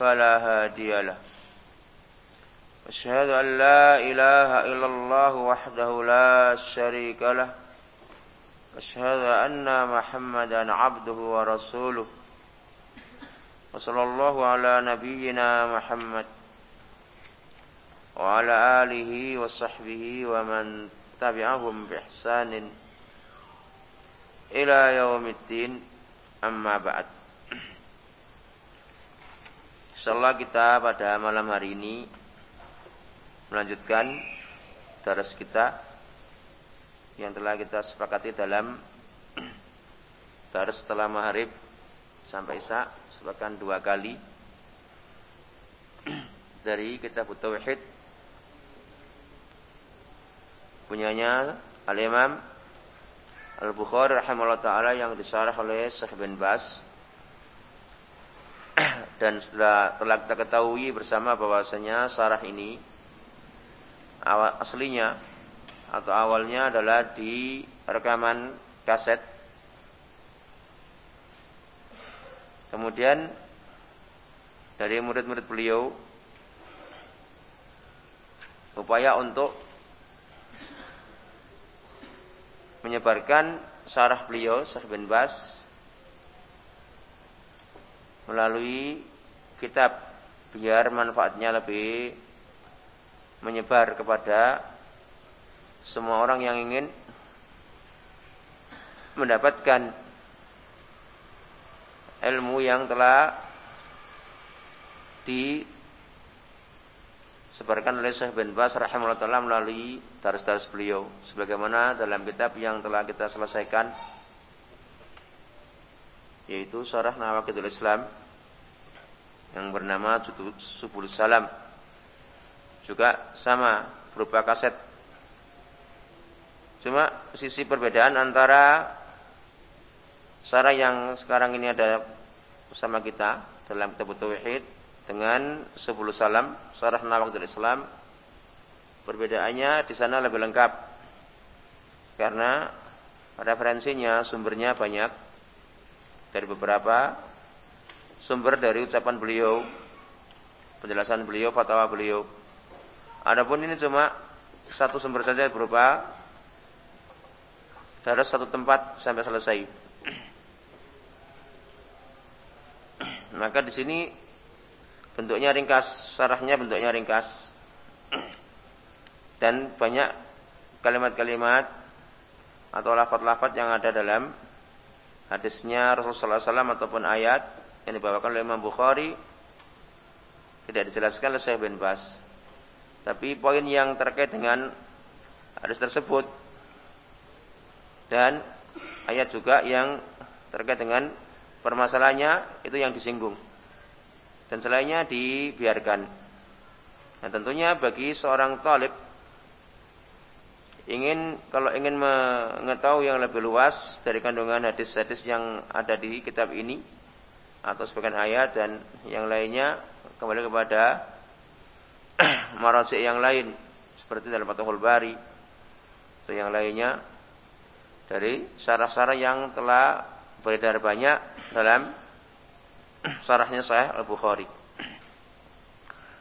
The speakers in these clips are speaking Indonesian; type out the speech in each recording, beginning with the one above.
فلا هادي له. أشهد أن لا إله إلا الله وحده لا شريك له. أشهد أن محمدا عبده ورسوله. وصلى الله على نبينا محمد وعلى آله وصحبه ومن تبعهم بإحسان إلى يوم الدين. أما بعد. Insyaallah kita pada malam hari ini melanjutkan daras kita yang telah kita sepakati dalam daras setelah maghrib sampai isya sebakan dua kali. Dari kitab Tauhid punyanya Al-Imam Al-Bukhari rahimahullah taala yang disarah oleh Syekh bin Bas dan sudah telah kita ketahui bersama bahwasanya sarah ini awal, aslinya atau awalnya adalah di rekaman kaset. Kemudian dari murid-murid beliau upaya untuk menyebarkan sarah beliau Syekh bin Bas melalui kitab biar manfaatnya lebih menyebar kepada semua orang yang ingin mendapatkan ilmu yang telah disebarkan oleh Syekh bin Bas rahimahullah melalui daras-daras beliau. Sebagaimana dalam kitab yang telah kita selesaikan yaitu Syarah Nawakidul Islam yang bernama Subul Salam. Juga sama berupa kaset. Cuma sisi perbedaan antara Sarah yang sekarang ini ada bersama kita dalam kitab Tauhid dengan Subul Salam, Sarah Nawakidul Islam. Perbedaannya di sana lebih lengkap. Karena referensinya, sumbernya banyak dari beberapa sumber dari ucapan beliau, penjelasan beliau, fatwa beliau. Adapun ini cuma satu sumber saja berupa dari satu tempat sampai selesai. Maka di sini bentuknya ringkas, sarahnya bentuknya ringkas. Dan banyak kalimat-kalimat atau lafaz-lafaz yang ada dalam hadisnya Rasulullah SAW ataupun ayat yang dibawakan oleh Imam Bukhari tidak dijelaskan oleh Syekh bin Bas. Tapi poin yang terkait dengan hadis tersebut dan ayat juga yang terkait dengan permasalahannya itu yang disinggung. Dan selainnya dibiarkan. Nah tentunya bagi seorang talib ingin kalau ingin mengetahui yang lebih luas dari kandungan hadis-hadis yang ada di kitab ini atau sebagian ayat dan yang lainnya kembali kepada marasi yang lain seperti dalam Fathul Bari atau yang lainnya dari syarah-syarah yang telah beredar banyak dalam syarahnya Sahih Al-Bukhari.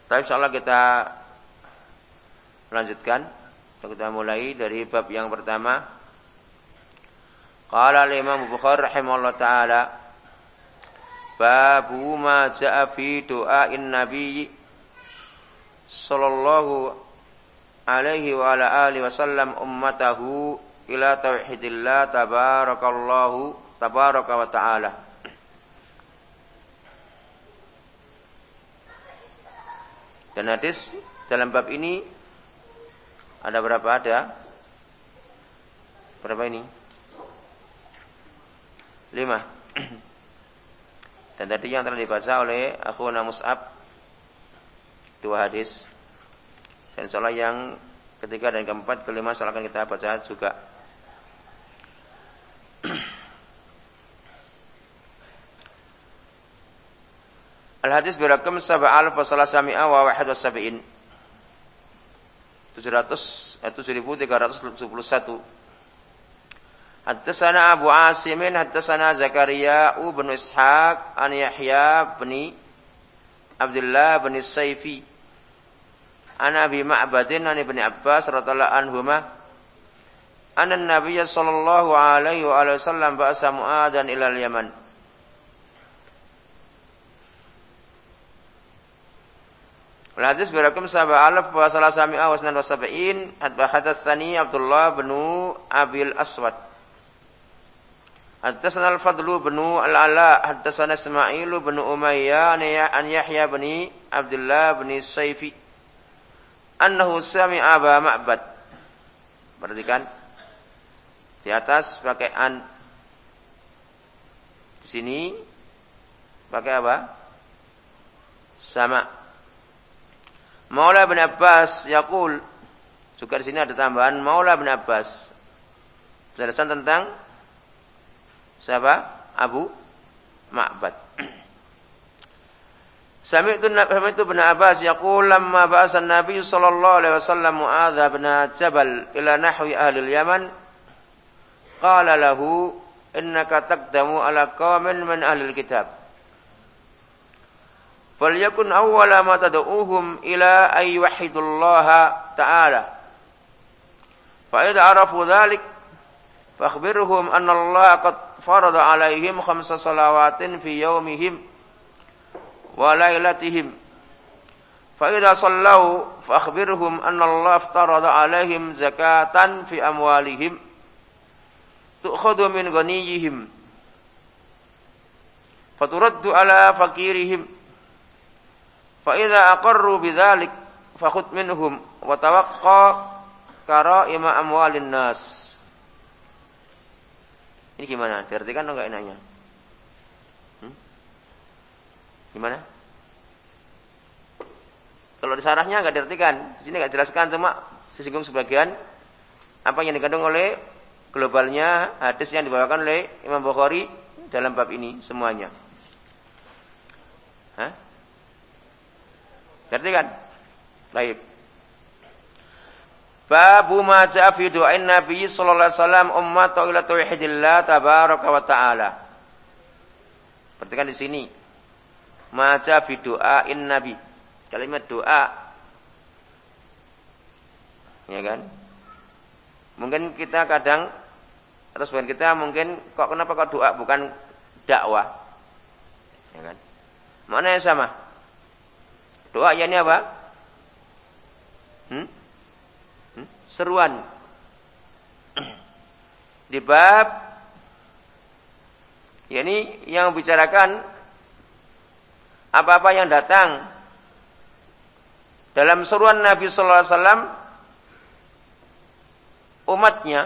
Tapi insyaallah kita lanjutkan. Kita mulai dari bab yang pertama. Qala al-Imam Bukhari rahimahullah taala Babu ma ja'a fi du'ain Nabi sallallahu alaihi wa ala alihi wasallam ummatahu ila tauhidillah tabarakallahu tabaraka wa ta'ala. Dan hadis dalam bab ini ada berapa ada? Berapa ini? Lima. Dan tadi yang telah dibaca oleh Akhuna Mus'ab dua hadis. Dan insyaallah yang ketiga dan keempat, kelima akan kita baca juga. Al-hadis berakam sab'al wa salasami'a wa wahid wa sab'in. 700 eh, 7371. Haddatsana Abu Asimin haddatsana Zakaria bin Ishaq an Yahya bin Abdullah bin Saifi an Abi Ma'badin an Ibnu Abbas radhiyallahu anhuma anna an-nabiy sallallahu alaihi wa sallam ba'asa Mu'adan ila al-Yaman. Al-hadis berakum sabah alaf wa salah sami'a wa sanan wa sab'in hadatsani Abdullah bin Abil Aswad Haddatsana al-Fadlu bin al-Ala haddatsana Ismail bin Umayyah an Yahya bin Abdullah bin Saifi annahu sami'a Aba Ma'bad. Perhatikan. Di atas pakai an. Di sini pakai apa? Sama. Maula bin Abbas yaqul juga di sini ada tambahan Maula bin Abbas. Penjelasan tentang siapa? Abu Ma'bad. Sami'tu itu bin Abbas yaqul lamma ba'asa Nabi sallallahu alaihi wasallam Mu'adz bin Jabal ila nahwi ahli Yaman qala lahu innaka taqdamu ala qaumin min ahli kitab falyakun awwala ma tad'uuhum ila ay wahidullaha ta'ala fa idza arafu dhalik fakhbirhum anna Allah qad farada alaihim khamsa salawatin fi yawmihim wa lailatihim fa idza sallau fakhbirhum anna Allah aftarada alaihim zakatan fi amwalihim tu'khadhu min ghaniyihim faturaddu ala fakirihim Fa idza aqarru bidzalik fakhud minhum wa Ini gimana? Diartikan enggak enaknya? Hmm? Gimana? Kalau di sarahnya enggak diartikan, di sini enggak jelaskan cuma sisinggung sebagian apa yang dikandung oleh globalnya hadis yang dibawakan oleh Imam Bukhari dalam bab ini semuanya. Hah? Ngerti kan? Baik. Babu ma ja'a fi du'ain Nabi sallallahu alaihi wasallam ummatu ila tauhidillah tabaraka wa ta'ala. Perhatikan di sini. Ma ja'a fi du'ain Nabi. Kalimat doa. Ya kan? Mungkin kita kadang atau sebagian kita mungkin kok kenapa kok doa bukan dakwah? Ya kan? Mana yang sama? Doa ini apa? Hmm? Seruan. Di bab ini yang bicarakan apa-apa yang datang dalam seruan Nabi sallallahu alaihi wasallam umatnya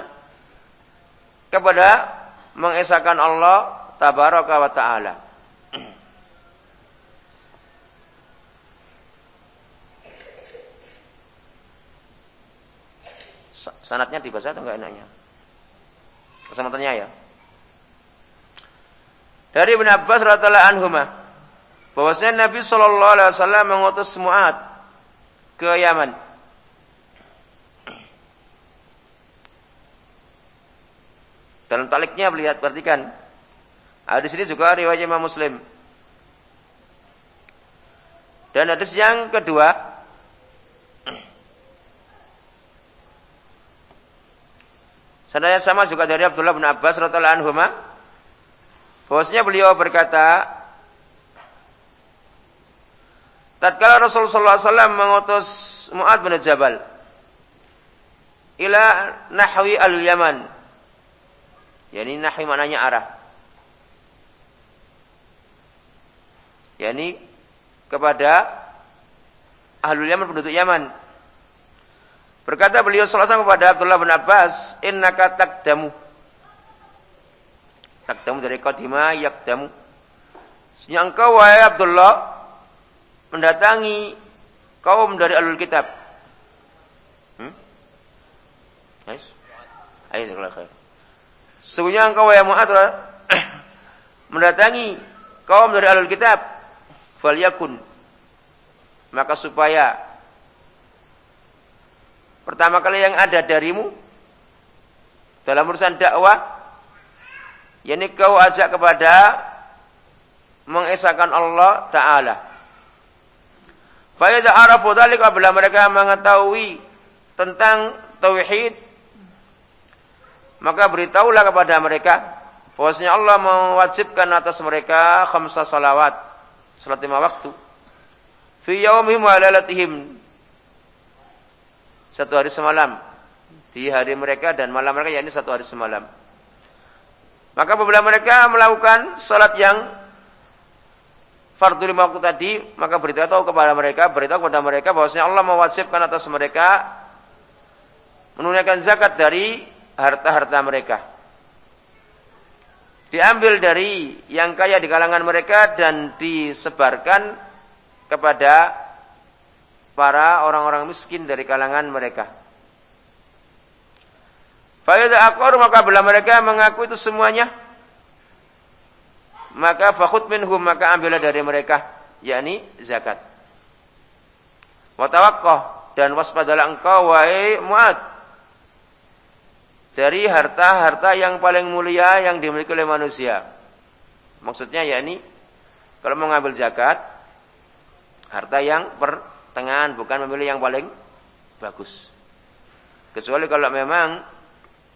kepada mengesahkan Allah tabaraka wa taala. Sanatnya dibaca atau enggak enaknya? Kesempatannya ya. Dari Ibn Abbas radhiyallahu anhuma bahwasanya Nabi sallallahu alaihi wasallam mengutus Mu'ad ke Yaman. Dalam taliknya melihat perhatikan. Ada di sini juga riwayat Imam Muslim. Dan hadis yang kedua Sanadnya sama juga dari Abdullah bin Abbas radhiyallahu anhu bahwasanya beliau berkata tatkala Rasulullah SAW mengutus Mu'ad bin Jabal ila nahwi al-Yaman yakni nahwi maknanya arah yakni kepada ahlul Yaman penduduk Yaman Berkata beliau sallallahu kepada Abdullah bin Abbas, "Innaka takdamu." Takdamu dari qadima yakdamu. Sesungguhnya engkau wahai Abdullah mendatangi kaum dari alul kitab. Hmm? Yes. Ayo, khair. Sesungguhnya engkau ya Mu'ad mendatangi kaum dari alul kitab. Falyakun. Maka supaya pertama kali yang ada darimu dalam urusan dakwah yakni kau ajak kepada mengesahkan Allah taala. Fa idza arafu dzalika bila mereka mengetahui tentang tauhid maka beritahulah kepada mereka bahwasanya Allah mewajibkan atas mereka khamsa salawat salat lima waktu fi yaumihim wa satu hari semalam di hari mereka dan malam mereka yakni satu hari semalam maka apabila mereka melakukan salat yang fardu lima waktu tadi maka beritahu kepada mereka beritahu kepada mereka bahwasanya Allah mewajibkan atas mereka menunaikan zakat dari harta-harta mereka. Diambil dari yang kaya di kalangan mereka dan disebarkan kepada para orang-orang miskin dari kalangan mereka. Faidah akor maka bila mereka mengaku itu semuanya, maka fakhud minhum maka ambillah dari mereka, yakni zakat. Watawakkah dan waspadalah engkau wahai Muad dari harta-harta yang paling mulia yang dimiliki oleh manusia. Maksudnya yakni kalau mau ngambil zakat harta yang pertengahan bukan memilih yang paling bagus. Kecuali kalau memang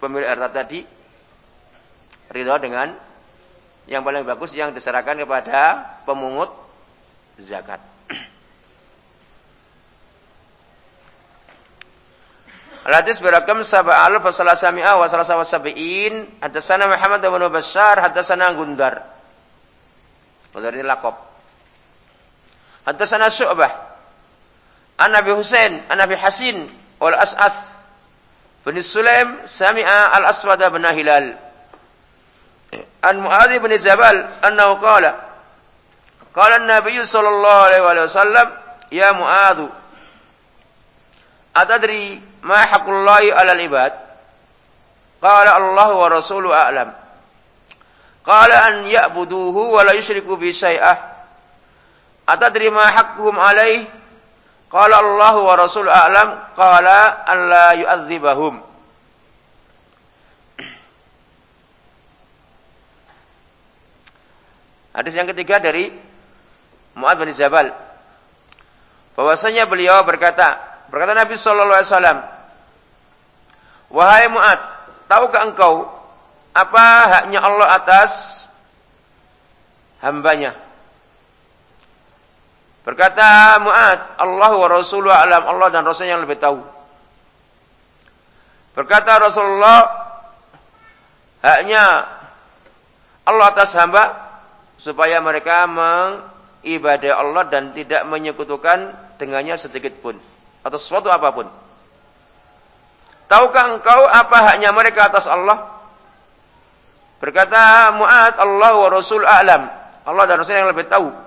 pemilik harta tadi ridho dengan yang paling bagus yang diserahkan kepada pemungut zakat. Al-hadis berakam sab'al fa salasami'a wa salasa wa sab'in. Hadasana Muhammad bin Bashar, hadasana Gundar. Gundar ini lakop. Hadasana Syu'bah. An Nabi Husain, an Nabi Hasin, wal As'ath. Bin Sulaim, sami'a al-Aswad bin Hilal. An Mu'adhi bin Jabal, annahu qala. Qala an-Nabi sallallahu alaihi wasallam, Ya Mu'adhu, Atadri ma haqqullahi 'alal ibad? Qala Allah wa rasuluhu a'lam. Qala an ya'buduhu wa la yusyriku bi syai'ah. Atadri ma haqquhum 'alaihi? Qala Allah wa rasuluhu a'lam. Qala an la yu'adzibahum. Hadis yang ketiga dari Mu'ad bin Jabal. Bahwasanya beliau berkata, Berkata Nabi sallallahu alaihi wasallam, "Wahai Mu'ad, tahukah engkau apa haknya Allah atas hambanya?" Berkata Mu'ad, "Allah wa Rasuluhu alam, Allah dan Rasulnya yang lebih tahu." Berkata Rasulullah, haknya Allah atas hamba supaya mereka mengibadah Allah dan tidak menyekutukan dengannya sedikit pun atau sesuatu apa pun. Tahukah engkau apa haknya mereka atas Allah? Berkata Mu'ad, Allah wa Rasul a'lam. Allah dan Rasul yang lebih tahu.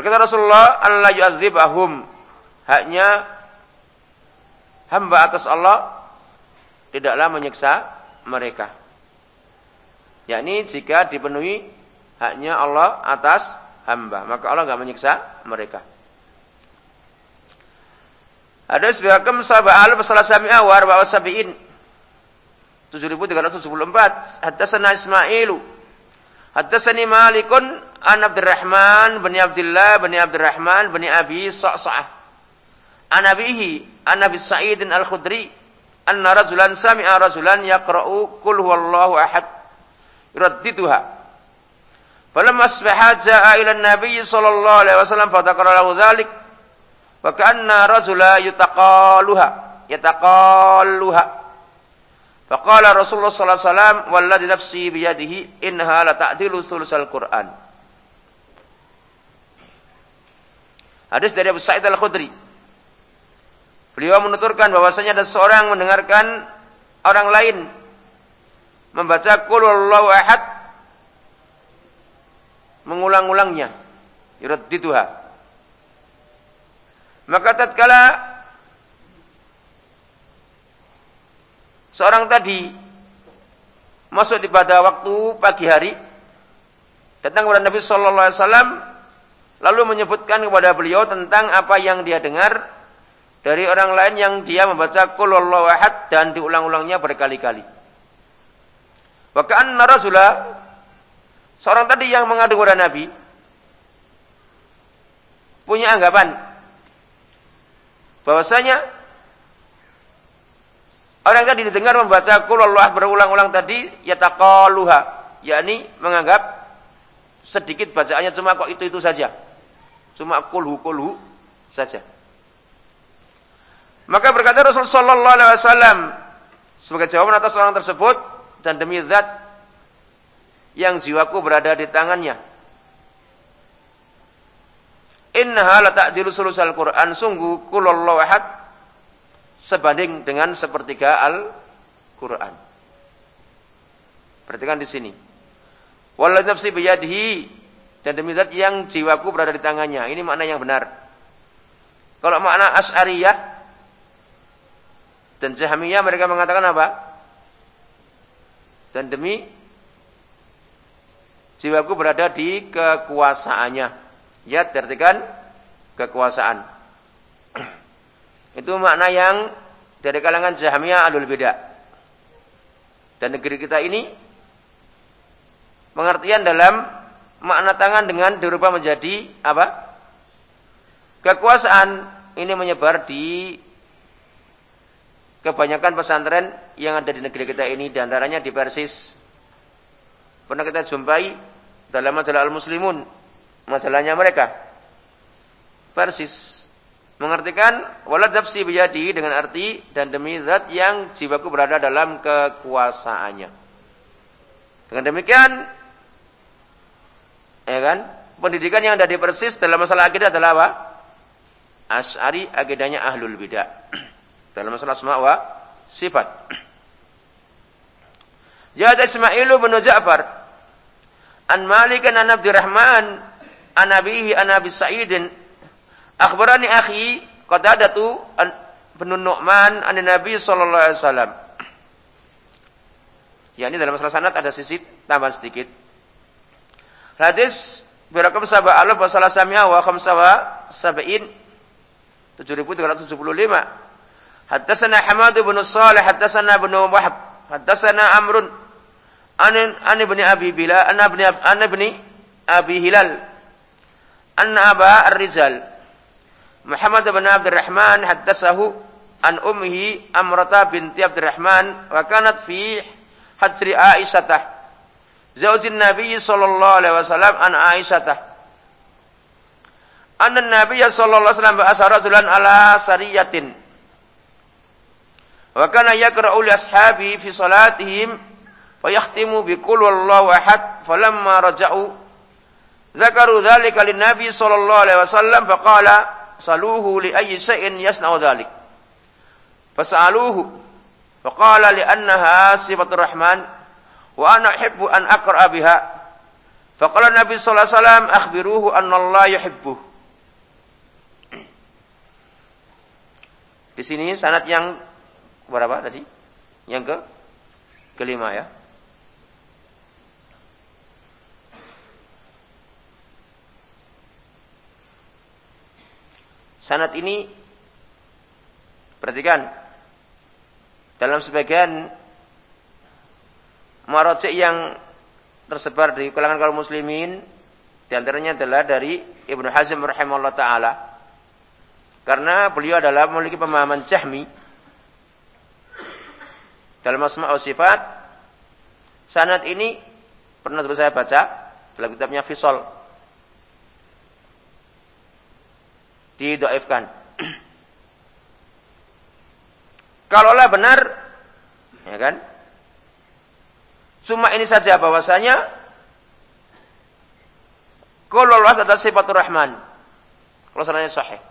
Berkata Rasulullah, Allah yu'adzibahum. Haknya hamba atas Allah tidaklah menyiksa mereka. Yakni jika dipenuhi haknya Allah atas hamba, maka Allah enggak menyiksa mereka. Ada sebagaikan sabah al masalah sami'a wa arba'a sabi'in. 7374. Haddatsana Ismailu. Haddatsani Malikun an Abdurrahman bin Abdullah bin Abdurrahman bin Abi Sa'sa'ah. An abihi an Abi Sa'id al-Khudri anna rajulan sami'a rajulan yaqra'u qul huwallahu ahad yuraddituha. Falamma asbaha ja'a ila an-nabiy sallallahu alaihi wasallam fa lahu dhalik Wa kanna rajula yutaqaluha yataqalluha. Faqala Rasulullah sallallahu alaihi wasallam walladzi nafsi biyadihi innaha la ta'dilu sulusal Qur'an. Hadis dari Abu Sa'id Al-Khudri. Beliau menuturkan bahwasanya ada seorang mendengarkan orang lain membaca qul huwallahu ahad mengulang-ulangnya. Yuraddituha Maka tatkala seorang tadi masuk di pada waktu pagi hari datang kepada Nabi sallallahu alaihi wasallam lalu menyebutkan kepada beliau tentang apa yang dia dengar dari orang lain yang dia membaca qul dan diulang-ulangnya berkali-kali. Wa ka'anna seorang tadi yang mengadu kepada Nabi punya anggapan bahwasanya orang tadi didengar membaca qul berulang-ulang tadi yataqaluha yakni menganggap sedikit bacaannya cuma kok itu-itu saja. Cuma kulhu kulhu saja. Maka berkata Rasulullah sallallahu alaihi wasallam sebagai jawaban atas orang tersebut dan demi zat yang jiwaku berada di tangannya. Innaha la ta'dilu sulusal Qur'an sungguh kulullahu sebanding dengan sepertiga Al-Qur'an. Perhatikan di sini. Walladzi nafsi biyadihi dan demi zat yang jiwaku berada di tangannya. Ini makna yang benar. Kalau makna Asy'ariyah dan Jahmiyah mereka mengatakan apa? Dan demi jiwaku berada di kekuasaannya. Ya, diartikan kekuasaan. Itu makna yang dari kalangan Jahmiyah alul beda. Dan negeri kita ini pengertian dalam makna tangan dengan dirubah menjadi apa? Kekuasaan ini menyebar di kebanyakan pesantren yang ada di negeri kita ini di antaranya di Persis. Pernah kita jumpai dalam majalah Al-Muslimun, majalahnya mereka. Persis mengartikan walad nafsi biyadi dengan arti dan demi zat yang jiwaku berada dalam kekuasaannya. Dengan demikian Ya kan? Pendidikan yang ada di Persis dalam masalah akidah adalah apa? Asy'ari akidahnya ahlul bidah. dalam masalah asma wa sifat. Jada Ismailu bin Ja'far an Malik an Abdurrahman an Abihi an Abi Sa'idin akhbarani akhi Qadadatu an Nu'man an Nabi sallallahu alaihi wasallam. Ya ini dalam masalah sanad ada sisi tambahan sedikit. Hadis berakam sabah alaf wa salah samia wa khamsa wa sab'in 7375. Haddatsana Hamad bin Shalih, haddatsana bin Wahab, haddatsana Amrun an an ibn Abi Bilal, an ibn an ibn Abi Hilal. An Aba Ar-Rizal Muhammad bin Abdurrahman haddatsahu an ummihi Amrata binti Abdurrahman wa kanat fi hajri Aisyah zaujin Nabi sallallahu alaihi wasallam an Aisyah. Anna Nabi sallallahu alaihi wasallam ba'asa rajulan ala sariyatin. Wa kana yaqra'u li ashabi fi salatihim fa yakhtimu bi qul wallahu ahad falamma raja'u dzakaru dzalika lin Nabi sallallahu alaihi wasallam faqala saluhu li ayyi shay'in yasna'u dzalik. Fas'aluhu faqala li annaha sifatur rahman wa ana uhibbu an aqra biha. Faqala Nabi sallallahu alaihi wasallam akhbiruhu anna Allah yuhibbu. Di sini sanad yang berapa tadi? Yang ke kelima ya. Sanad ini perhatikan dalam sebagian marojek yang tersebar di kalangan kaum muslimin di antaranya adalah dari Ibnu Hazm rahimahullah taala. Karena beliau adalah memiliki pemahaman Jahmi dalam asma wa sifat. Sanad ini pernah saya baca dalam kitabnya Fisol didoifkan kalaulah benar ya kan Cuma ini saja bahwasanya kalau Allah adalah sifatur rahman. Kalau sananya sahih.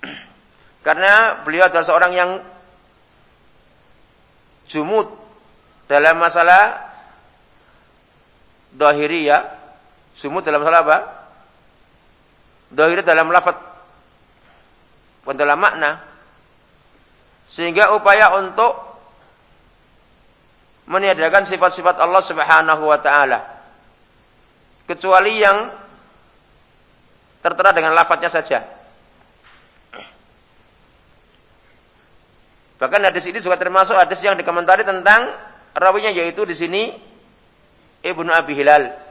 Karena beliau adalah seorang yang jumud dalam masalah ya, Jumud dalam masalah apa? Dohir dalam lafaz dalam makna. Sehingga upaya untuk meniadakan sifat-sifat Allah Subhanahu wa taala. Kecuali yang tertera dengan lafadznya saja. Bahkan hadis ini juga termasuk hadis yang dikomentari tentang rawinya yaitu di sini Ibnu Abi Hilal.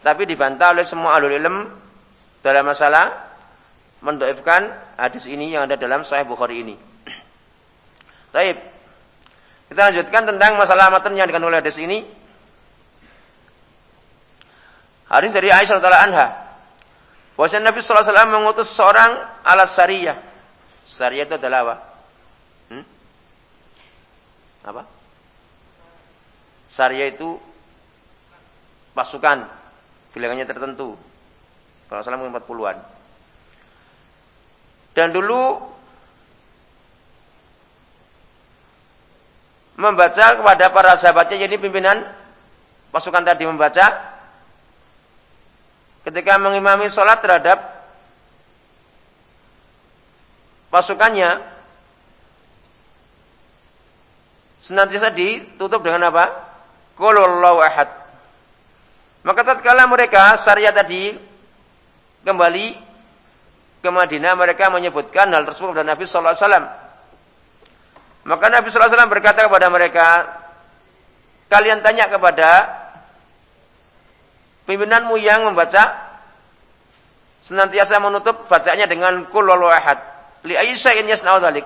Tapi dibantah oleh semua alul ilm dalam masalah mendoifkan hadis ini yang ada dalam Sahih Bukhari ini. Baik. Kita lanjutkan tentang masalah matan yang dikandung oleh hadis ini. Hadis dari Aisyah radhiyallahu anha. Bahwa Nabi sallallahu alaihi wasallam mengutus seorang ala sariyah. Sariyah itu adalah apa? Hmm? Apa? Sariyah itu pasukan bilangannya tertentu. Kalau salah mungkin 40-an. Dan dulu membaca kepada para sahabatnya jadi pimpinan pasukan tadi membaca ketika mengimami sholat terhadap pasukannya senantiasa ditutup dengan apa? Qulullahu ahad. Maka tatkala mereka syariat tadi kembali ke Madinah mereka menyebutkan hal tersebut kepada Nabi sallallahu alaihi wasallam. Maka Nabi sallallahu alaihi wasallam berkata kepada mereka, kalian tanya kepada pimpinanmu yang membaca senantiasa menutup bacanya dengan qul ahad. Li ayyi syai'in yasna'u dzalik?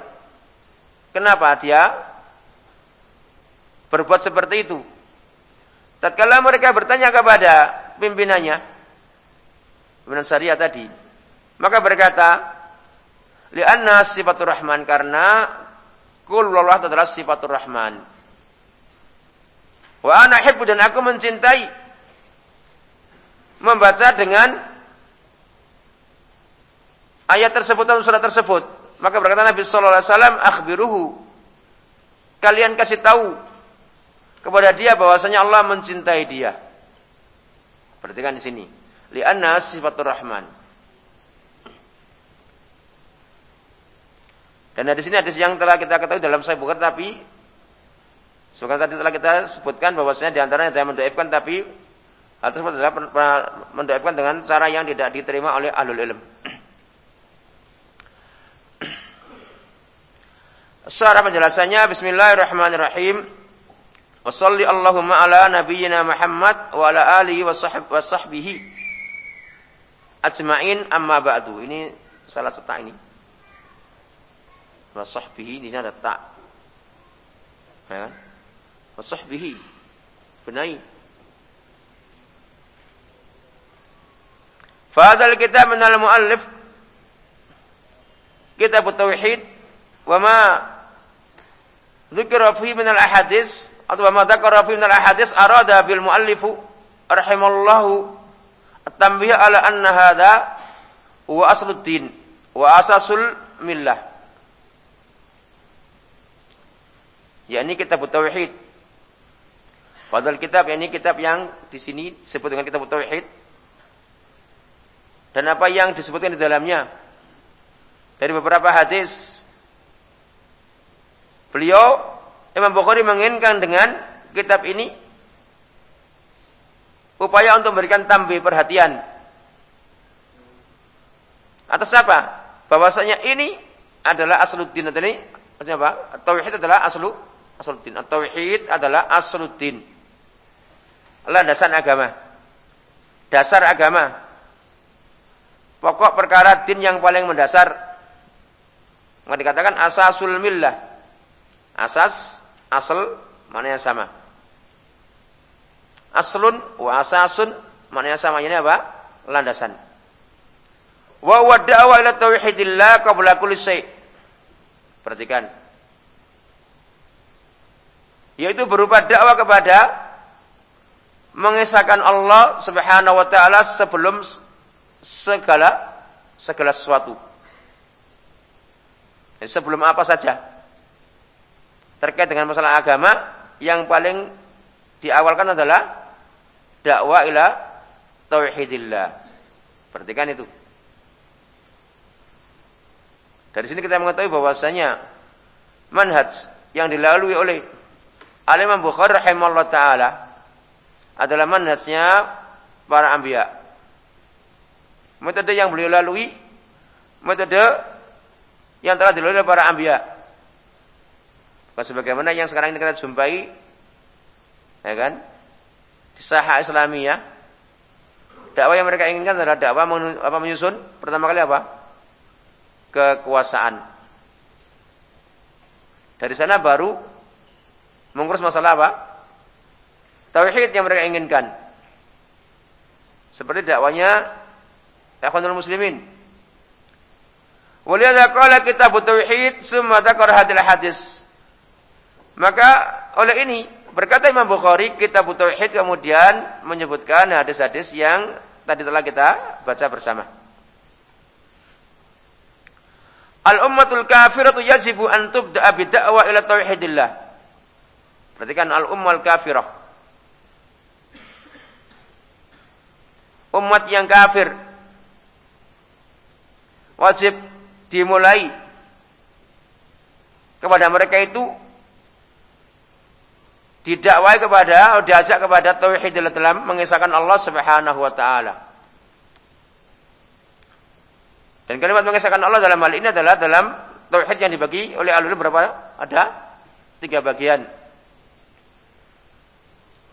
Kenapa dia berbuat seperti itu? Tatkala mereka bertanya kepada pimpinannya, pimpinan syariah tadi, maka berkata, li'anna sifatur rahman karena kulullah adalah sifatur rahman. Wa ana hibbu dan aku mencintai membaca dengan ayat tersebut atau surat tersebut. Maka berkata Nabi sallallahu alaihi wasallam, "Akhbiruhu." Kalian kasih tahu kepada dia bahwasanya Allah mencintai dia. Perhatikan di sini. Li'anna sifatur rahman. Dan di sini hadis yang telah kita ketahui dalam Sahih Bukhari tapi sebagian tadi telah kita sebutkan bahwasanya di antaranya yang mendoaifkan tapi hal tersebut adalah mendoaifkan dengan cara yang tidak diterima oleh ahlul ilm. Secara penjelasannya Bismillahirrahmanirrahim. Wassalli Allahumma ala nabiyyina Muhammad wa ala alihi wa, sahb wa amma. Ini salah cetak ini. Wa sahbihi ada tak. Ya. Wa sahbihi. Benai. Fadal kitab min al-muallif kitab tauhid wa ma dzikra al-ahadits atau ma dzakara fi min al-ahadits arada bil muallifu rahimallahu at-tanbih ala anna hadha huwa asluddin wa asasul millah. Yakni kitab tauhid. Padahal kitab yakni kitab yang di sini disebut dengan kitab tauhid. Dan apa yang disebutkan di dalamnya? Dari beberapa hadis beliau Imam Bukhari menginginkan dengan kitab ini upaya untuk memberikan tambah perhatian atas apa? Bahwasanya ini adalah asluddin atau ini artinya apa? Tauhid adalah aslu asluddin. Tauhid adalah asluddin. Landasan agama. Dasar agama. Pokok perkara din yang paling mendasar. Maka dikatakan asasul millah. Asas asal mana yang sama. Aslun wa asasun yang sama ini apa? Landasan. Wa huwa ila tauhidillah qabla kulli syai'. Perhatikan. Yaitu berupa dakwah kepada mengesahkan Allah Subhanahu wa taala sebelum segala segala sesuatu. Sebelum apa saja terkait dengan masalah agama yang paling diawalkan adalah dakwah ila tauhidillah. Perhatikan itu. Dari sini kita mengetahui bahwasanya manhaj yang dilalui oleh Al-Imam Bukhari taala adalah manhajnya para anbiya. Metode yang beliau lalui metode yang telah dilalui oleh para anbiya. Sebagaimana yang sekarang ini kita jumpai ya kan? Di sahah Islamiyah dakwah yang mereka inginkan adalah dakwah apa menyusun pertama kali apa? Kekuasaan. Dari sana baru mengurus masalah apa? Tauhid yang mereka inginkan. Seperti dakwanya Ikhwanul Muslimin. Waliyadha qala kitab tauhid summa dzakar hadil hadis. Maka oleh ini berkata Imam Bukhari kitab tauhid kemudian menyebutkan hadis-hadis yang tadi telah kita baca bersama. Al-ummatul kafiratu yajibu an tubda'a bid'wa ila tauhidillah. Perhatikan al-ummal kafirah. Umat yang kafir wajib dimulai kepada mereka itu didakwai kepada diajak kepada tauhid dalam mengisahkan Allah Subhanahu wa taala. Dan kalimat mengesahkan Allah dalam hal ini adalah dalam tauhid yang dibagi oleh alul berapa? Ada tiga bagian.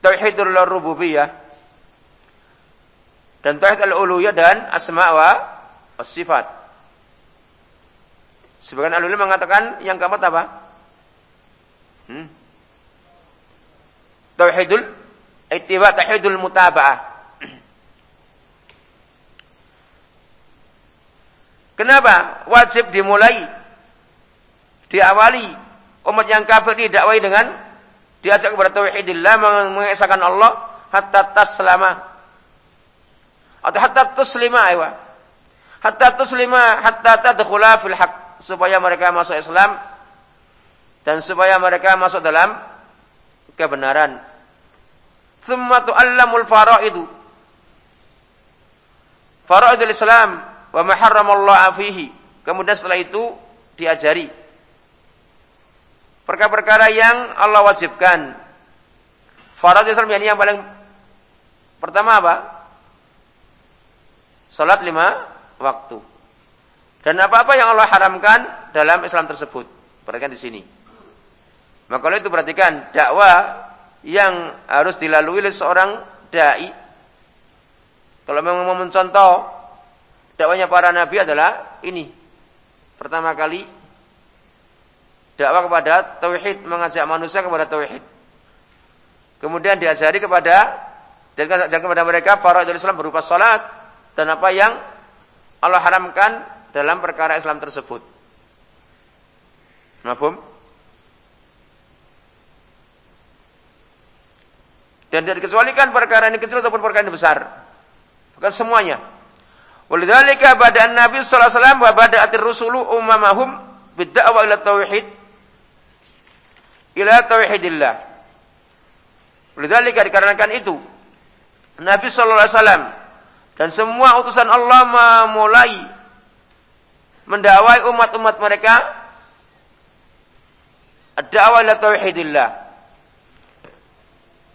Tauhidul rububiyah dan tauhid al-uluhiyah dan asma wa sifat. Sebagian alul mengatakan yang keempat apa? Hmm? Tauhidul ittiba, tauhidul mutaba'ah. Kenapa? Wajib dimulai, diawali umat yang kafir didakwai dengan diajak kepada tauhidillah mengesahkan Allah hatta taslama atau hatta tuslima aywa hatta tuslima hatta tadkhula fil haq supaya mereka masuk Islam dan supaya mereka masuk dalam kebenaran. Thumma tu'allamul faraidu. Faraidul Islam wa ma harramallahu fihi. Kemudian setelah itu diajari perkara-perkara yang Allah wajibkan. Fardhu Islam yang paling pertama apa? Salat lima waktu. Dan apa-apa yang Allah haramkan dalam Islam tersebut. Perhatikan di sini. Maka kalau itu perhatikan dakwah yang harus dilalui oleh seorang dai. Kalau memang mau mencontoh dakwanya para nabi adalah ini. Pertama kali dakwah kepada tauhid, mengajak manusia kepada tauhid. Kemudian diajari kepada dan kepada mereka faraidul Islam berupa salat dan apa yang Allah haramkan dalam perkara Islam tersebut. Mafhum? Dan tidak dikecualikan perkara ini kecil ataupun perkara ini besar. Bukan semuanya. Walidzalika bada'an Nabi sallallahu alaihi wasallam wa bada'atir rusulu ummahum bidda'wa ila tauhid ila tauhidillah. Walidzalika dikarenakan itu Nabi sallallahu alaihi wasallam dan semua utusan Allah memulai mendakwai umat-umat mereka ad-da'wa ila tauhidillah.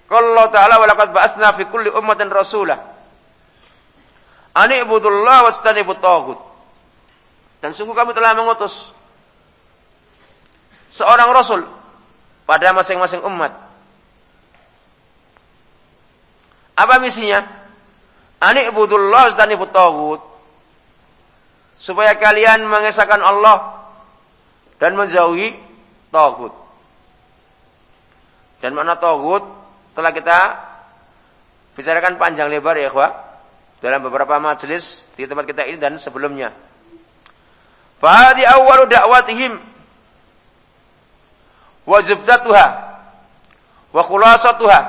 Allah Ta'ala wa laqad ba'atsna fi kulli ummatin rasulah Ani ibudullah wastanibut tagut. Dan sungguh kami telah mengutus seorang rasul pada masing-masing umat. Apa misinya? Ani ibudullah wastanibut tagut. Supaya kalian mengesahkan Allah dan menjauhi tagut. Dan mana tagut telah kita bicarakan panjang lebar ya, ikhwah dalam beberapa majelis di tempat kita ini dan sebelumnya. Fahadi awwalu da'watihim wa jubdatuha wa khulasatuha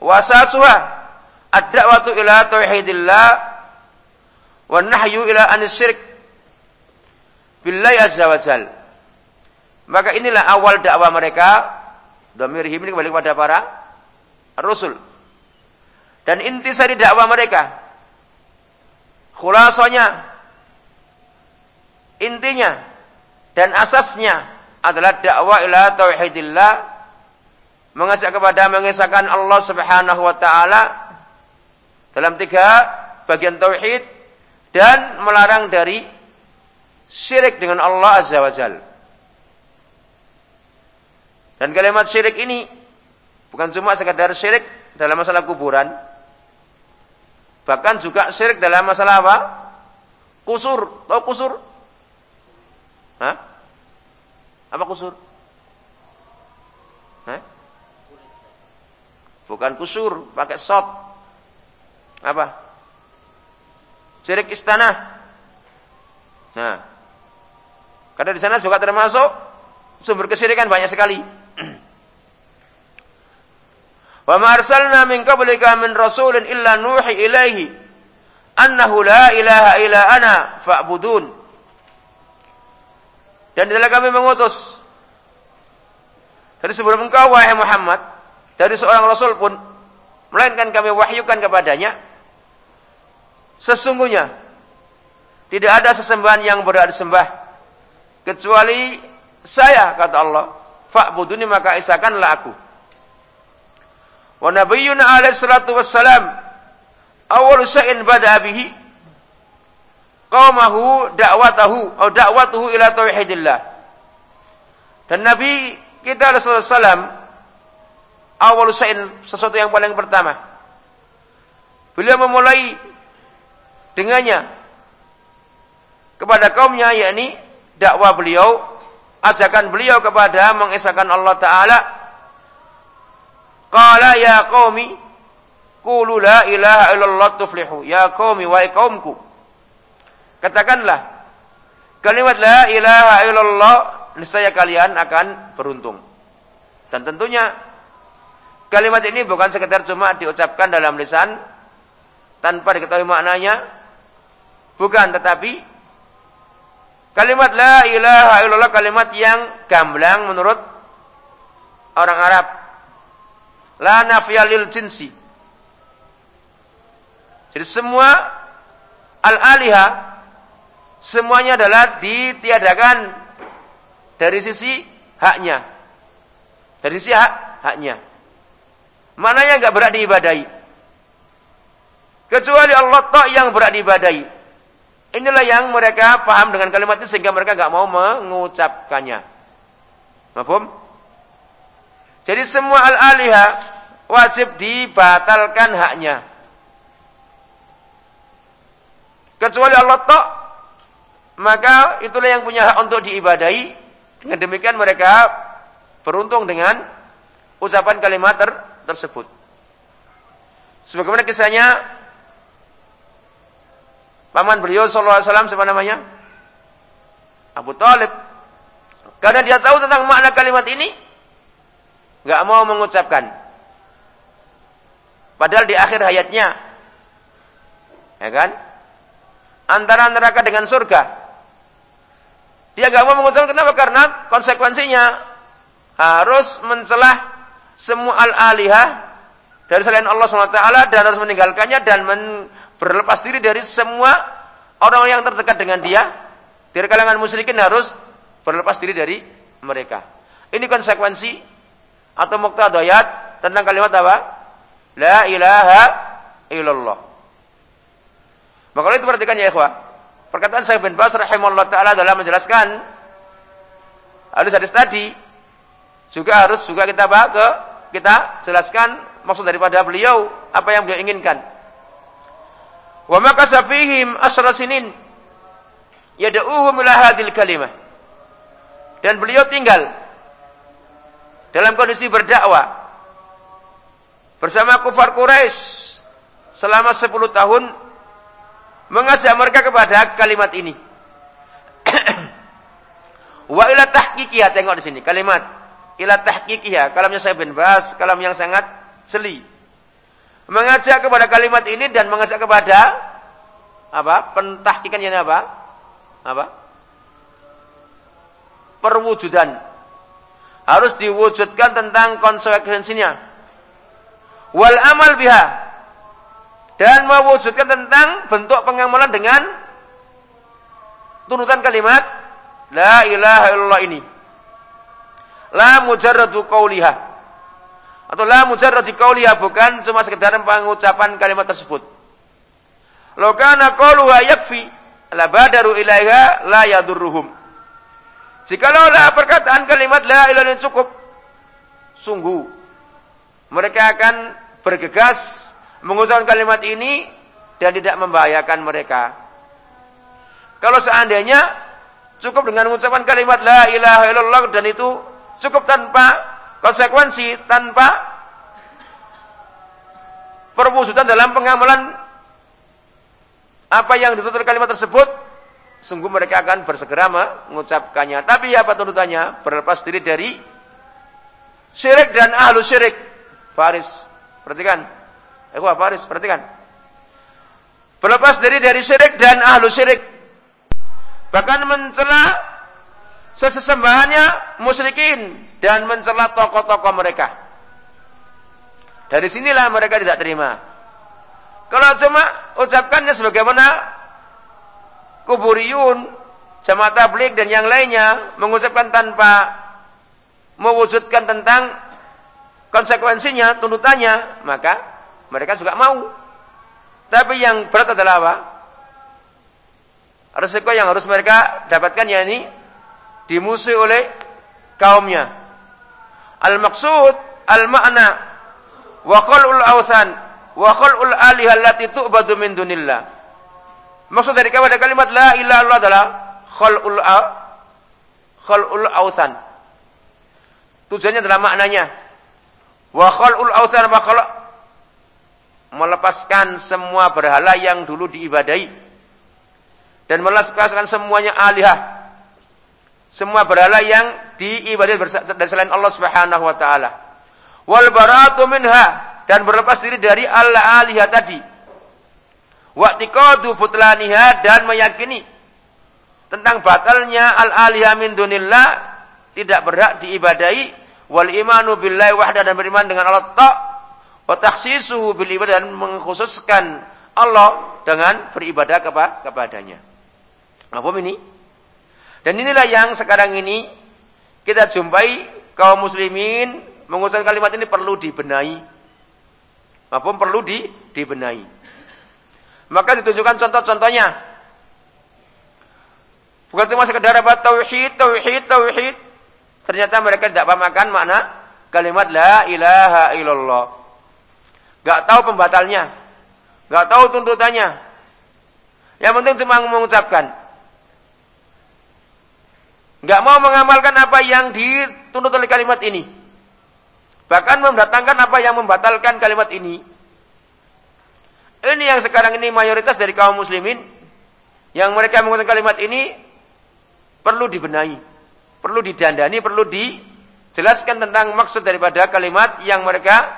wa asasuha ad-da'watu ila tauhidillah wa nahyu ila anis syirik billahi azza wa jal. Maka inilah awal dakwah mereka. Dhamir ini kembali kepada para rasul. Dan intisari dakwah mereka Khulasonya, intinya, dan asasnya adalah dakwah ila tauhidillah, mengajak kepada mengesahkan Allah subhanahu wa ta'ala dalam tiga bagian tauhid dan melarang dari syirik dengan Allah azza wa jalla. Dan kalimat syirik ini bukan cuma sekadar syirik dalam masalah kuburan, bahkan juga syirik dalam masalah apa? Kusur, tahu kusur? Hah? Apa kusur? Hah? Bukan kusur, pakai sot. Apa? Syirik istana. Nah, karena di sana juga termasuk sumber kesyirikan banyak sekali. Wa ma arsalna min qablika min rasulin illa nuhi ilaihi annahu la ilaha illa ana fa'budun. Dan tidaklah kami mengutus dari sebelum engkau wahai Muhammad dari seorang rasul pun melainkan kami wahyukan kepadanya sesungguhnya tidak ada sesembahan yang berhak disembah kecuali saya kata Allah fa'buduni maka isakanlah aku Wa nabiyyuna alaihi salatu wassalam awal syai'in bada bihi qaumahu da'watahu atau da'watuhu ila tauhidillah. Dan Nabi kita alaihi salatu wassalam awal syai'in sesuatu yang paling pertama. Beliau memulai dengannya kepada kaumnya yakni dakwah beliau ajakan beliau kepada mengesahkan Allah taala Qala ya qaumi qulu la ilaha illallah tuflihu. Ya qaumi wa kaumku. Katakanlah kalimat la ilaha illallah niscaya kalian akan beruntung. Dan tentunya kalimat ini bukan sekedar cuma diucapkan dalam lisan tanpa diketahui maknanya. Bukan, tetapi kalimat la ilaha illallah kalimat yang gamblang menurut orang Arab La nafya lil jinsi. Jadi semua al-aliha semuanya adalah ditiadakan dari sisi haknya. Dari sisi hak, haknya. Mana yang enggak berat diibadai? Kecuali Allah tok yang berat diibadai. Inilah yang mereka paham dengan kalimat ini sehingga mereka enggak mau mengucapkannya. Mahfum? Jadi semua al-aliha wajib dibatalkan haknya. Kecuali Allah tok, maka itulah yang punya hak untuk diibadahi. Dengan demikian mereka beruntung dengan ucapan kalimat ter tersebut. Sebagaimana kisahnya paman beliau sallallahu alaihi wasallam siapa namanya? Abu Talib. Karena dia tahu tentang makna kalimat ini, nggak mau mengucapkan. Padahal di akhir hayatnya, ya kan? Antara neraka dengan surga. Dia nggak mau mengucapkan kenapa? Karena konsekuensinya harus mencelah semua al-alihah dari selain Allah SWT dan harus meninggalkannya dan men berlepas diri dari semua orang yang terdekat dengan dia. Dari kalangan musyrikin harus berlepas diri dari mereka. Ini konsekuensi atau muktadayat tentang kalimat apa? La ilaha illallah. Maka itu perhatikan ya ikhwah. Perkataan Syekh bin Bas rahimahullah taala dalam menjelaskan hadis-hadis tadi juga harus juga kita bahas ke kita jelaskan maksud daripada beliau apa yang beliau inginkan. Wa maka safihim asra sinin yad'uhum ila kalimah. Dan beliau tinggal dalam kondisi berdakwah bersama kufar Quraisy selama 10 tahun mengajak mereka kepada kalimat ini. Wa ila tahqiqiyah tengok di sini kalimat ila tahqiqiyah kalamnya saya bin Bas kalam yang sangat seli. Mengajak kepada kalimat ini dan mengajak kepada apa? Pentahkikannya apa? Apa? Perwujudan harus diwujudkan tentang konsekuensinya. Wal amal biha dan mewujudkan tentang bentuk pengamalan dengan tunutan kalimat la ilaha illallah ini. La mujarradu qauliha. Atau la mujarradu qauliha bukan cuma sekedar pengucapan kalimat tersebut. Law kana qauluha yakfi la badaru ilaiha la yadurruhum. Jikalau perkataan kalimat la ilaha cukup, sungguh mereka akan bergegas mengucapkan kalimat ini dan tidak membahayakan mereka. Kalau seandainya cukup dengan mengucapkan kalimat la ilaha illallah dan itu cukup tanpa konsekuensi, tanpa perwujudan dalam pengamalan apa yang ditutur kalimat tersebut, sungguh mereka akan bersegera mengucapkannya. Tapi apa tuntutannya? Berlepas diri dari syirik dan ahlu syirik. Faris, perhatikan. Ikhwah Faris, perhatikan. Berlepas dari dari syirik dan ahlu syirik. Bahkan mencela sesembahannya musyrikin dan mencela tokoh-tokoh mereka. Dari sinilah mereka tidak terima. Kalau cuma ucapkannya sebagaimana kuburiyun, jamaah tablik dan yang lainnya mengucapkan tanpa mewujudkan tentang konsekuensinya, tuntutannya, maka mereka juga mau. Tapi yang berat adalah apa? Resiko yang harus mereka dapatkan ya ini dimusuhi oleh kaumnya. Al-maksud al-ma'na wa khal'ul awsan wa khal'ul alihah allati tu'badu min dunillah. Maksud dari kalimat la ilaha illallah adalah khal'ul khal'ul awsan. Tujuannya adalah maknanya. Wa khal'ul awthan wa khala' melepaskan semua berhala yang dulu diibadai. Dan melepaskan semuanya alihah. Semua berhala yang diibadai dari selain Allah Subhanahu wa taala. Wal baratu minha. Dan berlepas diri dari Allah alihah tadi wa tiqadu futlaniha dan meyakini tentang batalnya al alihah min dunillah tidak berhak diibadai wal imanu billahi wahda dan beriman dengan Allah tak wa takhsisuhu bil ibadah dan mengkhususkan Allah dengan beribadah kepada kepadanya. Apa ini? Dan inilah yang sekarang ini kita jumpai kaum muslimin mengucapkan kalimat ini perlu dibenahi. Apa perlu di, dibenahi. Maka ditunjukkan contoh-contohnya. Bukan cuma sekedar apa tauhid, tauhid, tauhid, Ternyata mereka tidak paham makna kalimat la ilaha illallah. Gak tahu pembatalnya. Gak tahu tuntutannya. Yang penting cuma mengucapkan. Gak mau mengamalkan apa yang dituntut oleh kalimat ini. Bahkan mendatangkan apa yang membatalkan kalimat ini. Ini yang sekarang ini mayoritas dari kaum muslimin. Yang mereka menggunakan kalimat ini perlu dibenahi perlu didandani, perlu dijelaskan tentang maksud daripada kalimat yang mereka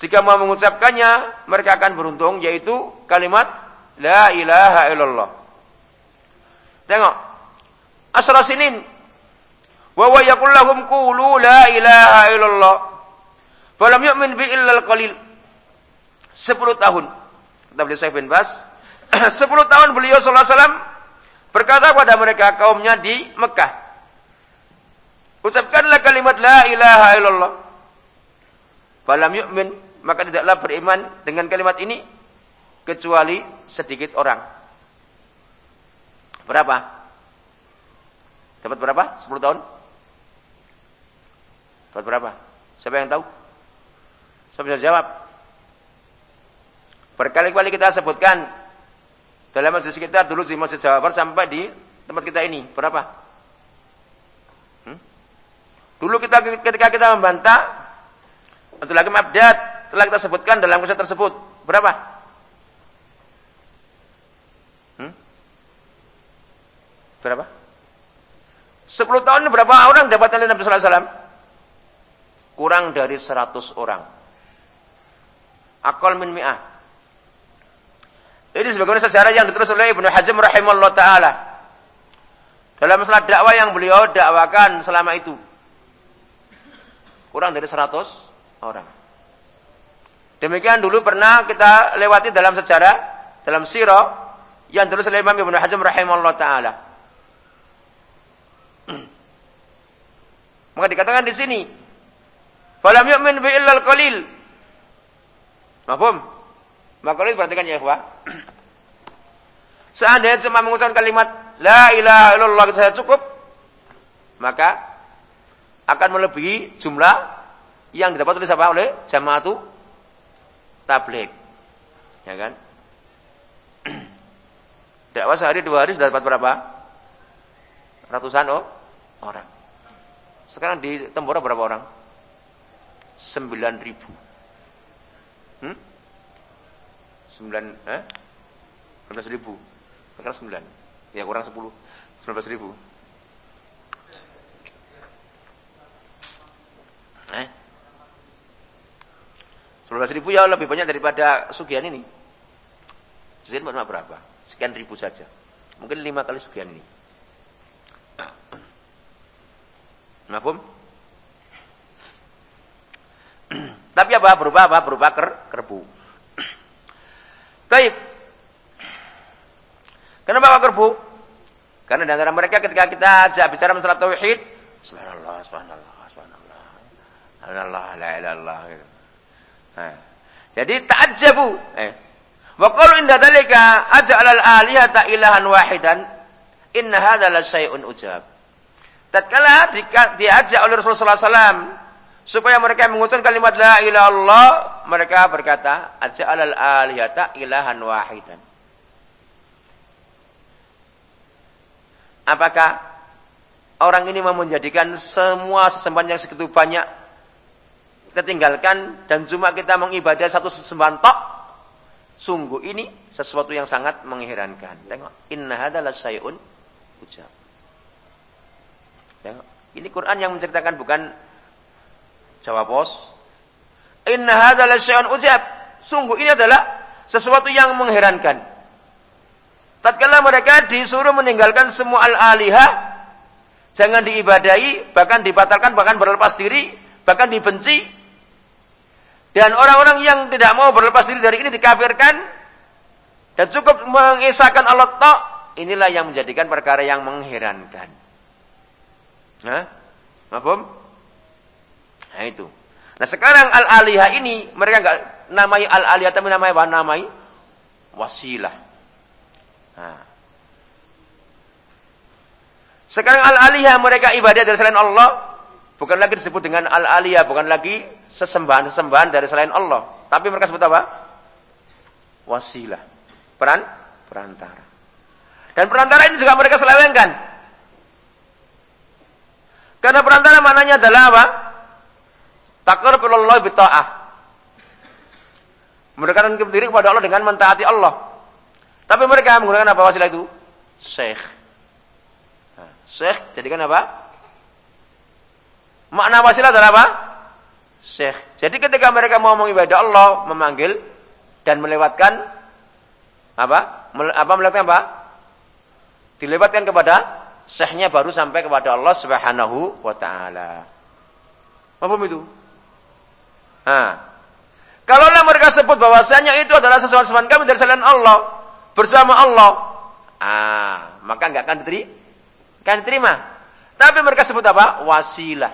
jika mau mengucapkannya mereka akan beruntung yaitu kalimat la ilaha illallah. Tengok. Asra sinin wa wa yaqul qulu la ilaha illallah. Falam yu'min bi illal qalil. 10 tahun. Kata beliau Syekh bin Bas, 10 tahun beliau sallallahu alaihi wasallam berkata kepada mereka kaumnya di Mekah, Ucapkanlah kalimat la ilaha illallah. Falam yu'min, maka tidaklah beriman dengan kalimat ini kecuali sedikit orang. Berapa? Dapat berapa? 10 tahun? Dapat berapa? Siapa yang tahu? Siapa bisa jawab? Berkali-kali kita sebutkan dalam masjid kita dulu di Masjid Jawa Barat sampai di tempat kita ini. Berapa? Dulu kita ketika kita membantah untuk lagi abdad telah kita sebutkan dalam kisah tersebut. Berapa? Hmm? Berapa? 10 tahun berapa orang dapat Nabi sallallahu alaihi wasallam? Kurang dari 100 orang. Akal min mi'ah. Ini sebagaimana sejarah yang ditulis oleh Ibnu Hazm rahimahullah taala. Dalam masalah dakwah yang beliau dakwakan selama itu. Kurang dari 100 orang. Demikian dulu pernah kita lewati dalam sejarah, dalam sirah yang terus oleh Imam Ibnu Hazm rahimahullah taala. Maka dikatakan di sini, "Falam yu'min bi illal qalil." Mahfum? Maka qalil perhatikan ya ikhwah. Seandainya cuma mengucapkan kalimat la ilaha illallah itu saja cukup, maka akan melebihi jumlah yang didapat oleh siapa? Oleh jamaatu tabligh. Ya kan? Dakwah sehari dua hari sudah dapat berapa? Ratusan oh, orang. Sekarang di Tembora berapa orang? Sembilan ribu. Hmm? Sembilan, eh? Sembilan ribu. Sekarang sembilan. Ya kurang sepuluh. Sembilan belas ribu. Eh? Sembilan belas ribu ya lebih banyak daripada Sugian ini. Sugian berapa? Sekian ribu saja. Mungkin lima kali sekian ini. Mahfum? Tapi apa? Berupa apa? Berupa ker, kerbu. Taib. Kenapa kerbu? Karena di antara mereka ketika kita ajak bicara masalah tauhid, subhanallah, subhanallah, subhanallah. Allah, la ilallah. Nah. Jadi ta'ajjabu. Eh, Wa qalu inda aj'al al-alihata ilahan wahidan inna hadza la syai'un ujab. Tatkala diajak oleh Rasulullah SAW supaya mereka mengucapkan kalimat la ilaha illallah, mereka berkata aj'al al-alihata ilahan wahidan. Apakah orang ini mau menjadikan semua sesembahan yang segitu banyak ketinggalkan dan cuma kita mengibadah satu sesembahan tok Sungguh ini sesuatu yang sangat mengherankan. Tengok, inna hadalah syai'un ujab. Tengok, ini Quran yang menceritakan bukan jawab pos. Inna hadalah syai'un ujab. Sungguh ini adalah sesuatu yang mengherankan. Tatkala mereka disuruh meninggalkan semua al-alihah, jangan diibadahi, bahkan dibatalkan, bahkan berlepas diri, bahkan dibenci, dan orang-orang yang tidak mau berlepas diri dari ini dikafirkan dan cukup mengisahkan Allah Tok, inilah yang menjadikan perkara yang mengherankan. Nah, Mafhum? Nah itu. Nah sekarang al-alihah ini mereka enggak namai al-alihah tapi namai apa? Namai wasilah. Nah. Sekarang al-alihah mereka ibadah dari selain Allah bukan lagi disebut dengan al-alihah, bukan lagi sesembahan-sesembahan dari selain Allah. Tapi mereka sebut apa? Wasilah. Peran perantara. Dan perantara ini juga mereka selewengkan. Karena perantara maknanya adalah apa? Taqarrubullah bita'ah. Mendekatkan diri kepada Allah dengan mentaati Allah. Tapi mereka menggunakan apa wasilah itu? Syekh. Nah, syekh jadikan apa? Makna wasilah adalah apa? syekh. Jadi ketika mereka mau mengibadah Allah, memanggil dan melewatkan apa? Mele, apa melewatkan apa? Dilewatkan kepada syekhnya baru sampai kepada Allah Subhanahu wa taala. Apa itu? Nah, kalaulah mereka sebut bahwasanya itu adalah sesuatu sesuatu kami dari selain Allah bersama Allah, ah, maka enggak akan diterima. Akan diterima. Tapi mereka sebut apa? Wasilah.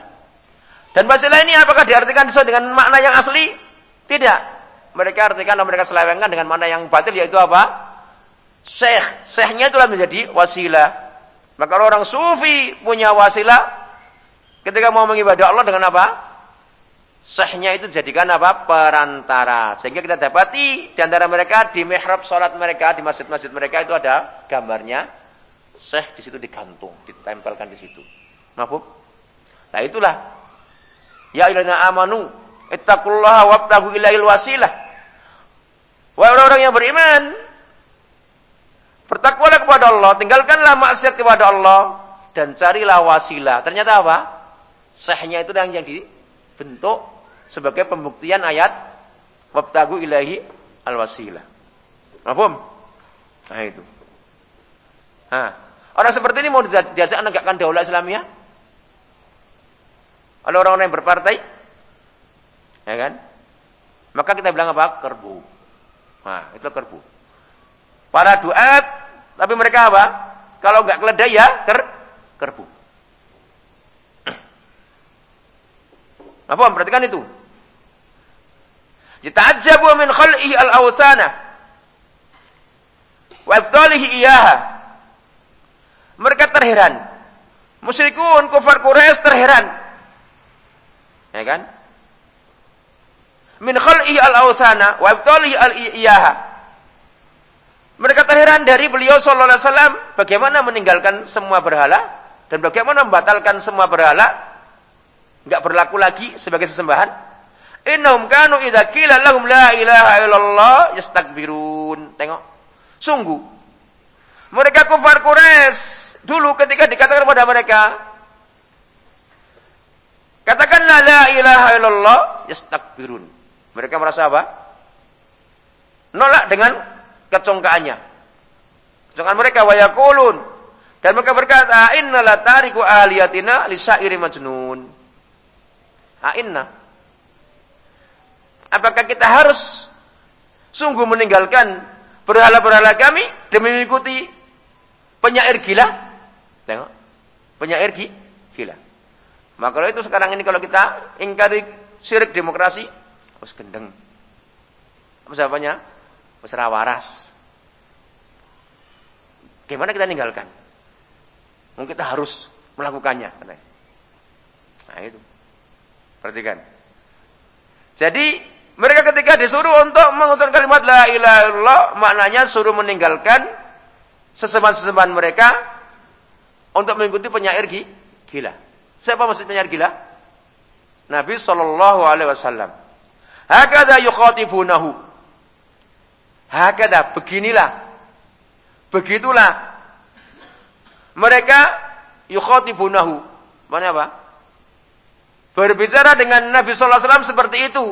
Dan wasilah ini apakah diartikan sesuai dengan makna yang asli? Tidak. Mereka artikan dan mereka selewengkan dengan makna yang batil yaitu apa? Syekh. Syekhnya itulah menjadi wasilah. Maka orang sufi punya wasilah ketika mau mengibadah Allah dengan apa? Syekhnya itu jadikan apa? Perantara. Sehingga kita dapati di antara mereka di mihrab sholat mereka, di masjid-masjid mereka itu ada gambarnya. Syekh di situ digantung, ditempelkan di situ. Maaf? Nah itulah Ya ilana amanu ittaqullaha wabtagu ilail wasilah. Wahai orang-orang yang beriman, bertakwalah kepada Allah, tinggalkanlah maksiat kepada Allah dan carilah wasilah. Ternyata apa? Sahnya itu yang dibentuk sebagai pembuktian ayat wabtagu ilahi al-wasilah. Mahfum? Nah itu. Nah, orang seperti ini mau diajak menegakkan daulah Islamiyah? oleh orang-orang yang berpartai. Ya kan? Maka kita bilang apa? Kerbu. Nah, itu kerbu. Para duat, tapi mereka apa? Kalau enggak keledai ya ker kerbu. Apa? Perhatikan itu. Yata'ajjabu min khal'ihi al-awthana wa ibtalihi iyaha. Mereka terheran. Musyrikun kufar Quraisy terheran. Ya kan? Min khal'ihi al-awthana wa ibtalihi al-iyaha. Mereka terheran dari beliau sallallahu alaihi wasallam bagaimana meninggalkan semua berhala dan bagaimana membatalkan semua berhala enggak berlaku lagi sebagai sesembahan Innahum kanu idza qila lahum la ilaha illallah yastakbirun. Tengok. Sungguh. Mereka kufar Quraisy dulu ketika dikatakan kepada mereka Katakanlah la ilaha illallah yastakbirun. Mereka merasa apa? Nolak dengan kecongkaannya. Kecongkaan mereka wa yaqulun dan mereka berkata inna la tariku ahliyatina li syairi majnun. A inna Apakah kita harus sungguh meninggalkan berhala-berhala kami demi mengikuti penyair gila? Tengok. Penyair gila. Maka itu sekarang ini kalau kita ingkari syirik demokrasi, harus gendeng. Apa sebabnya? Mesra waras. Gimana kita ninggalkan? Mungkin kita harus melakukannya. Nah itu. Perhatikan. Jadi mereka ketika disuruh untuk mengucapkan kalimat la ilaha illallah, maknanya suruh meninggalkan sesembahan-sesembahan mereka untuk mengikuti penyair gila. Siapa maksud penyair gila? Nabi sallallahu alaihi wasallam. Hakada yukhatibunahu. Hakada beginilah. Begitulah. Mereka yukhatibunahu. Mana apa? Berbicara dengan Nabi sallallahu alaihi wasallam seperti itu.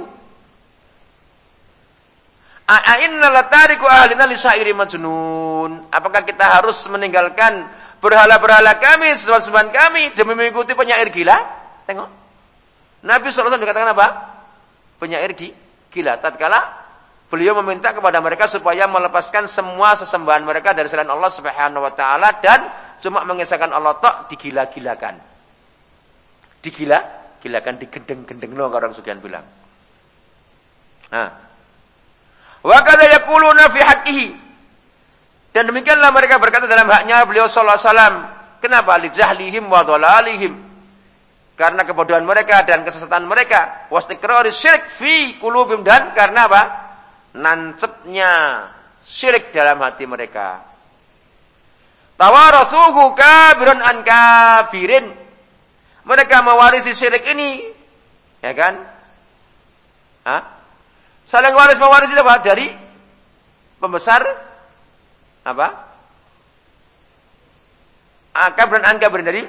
A'inna ahlina li syairi majnun. Apakah kita harus meninggalkan berhala-berhala kami, sesembahan kami demi mengikuti penyair gila? Tengok. Nabi SAW dikatakan apa? Penyair gila. Tatkala beliau meminta kepada mereka supaya melepaskan semua sesembahan mereka dari selain Allah Subhanahu wa taala dan cuma mengesahkan Allah tok digila-gilakan. Digila, gilakan digendeng-gendeng loh orang sugihan bilang. Nah, Wa kadza yaquluna fi haqqihi. Dan demikianlah mereka berkata dalam haknya beliau sallallahu alaihi wasallam. Kenapa? Li jahlihim wa dhalalihim. Karena kebodohan mereka dan kesesatan mereka. Wastiqrari syirik fi qulubihim dan karena apa? Nancepnya syirik dalam hati mereka. Tawarasuhu kabirun an kabirin. Mereka mewarisi syirik ini. Ya kan? Hah? Saling waris mewarisi apa? Dari pembesar apa? Akab dan angkab dari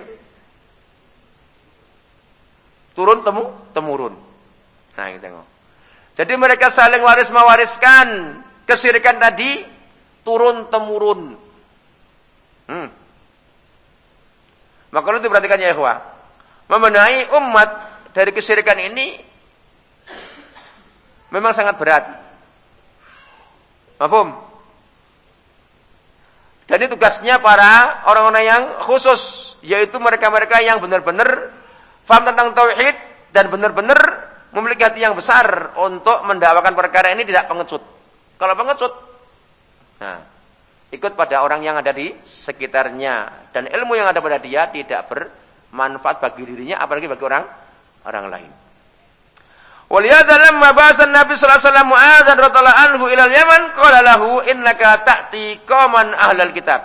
turun temu temurun. Nah, kita tengok. Jadi mereka saling waris mewariskan kesirikan tadi turun temurun. Hmm. Maka itu perhatikan ya ikhwah. Memenuhi umat dari kesirikan ini memang sangat berat. Mafhum? Dan ini tugasnya para orang-orang yang khusus, yaitu mereka-mereka yang benar-benar faham tentang tauhid dan benar-benar memiliki hati yang besar untuk mendakwakan perkara ini tidak pengecut. Kalau pengecut, nah, ikut pada orang yang ada di sekitarnya dan ilmu yang ada pada dia tidak bermanfaat bagi dirinya apalagi bagi orang orang lain. Waliyada lamma Nabi sallallahu alaihi wasallam Mu'adzan radhiyallahu anhu ila Yaman qala lahu innaka ta'ti qauman ahlal kitab.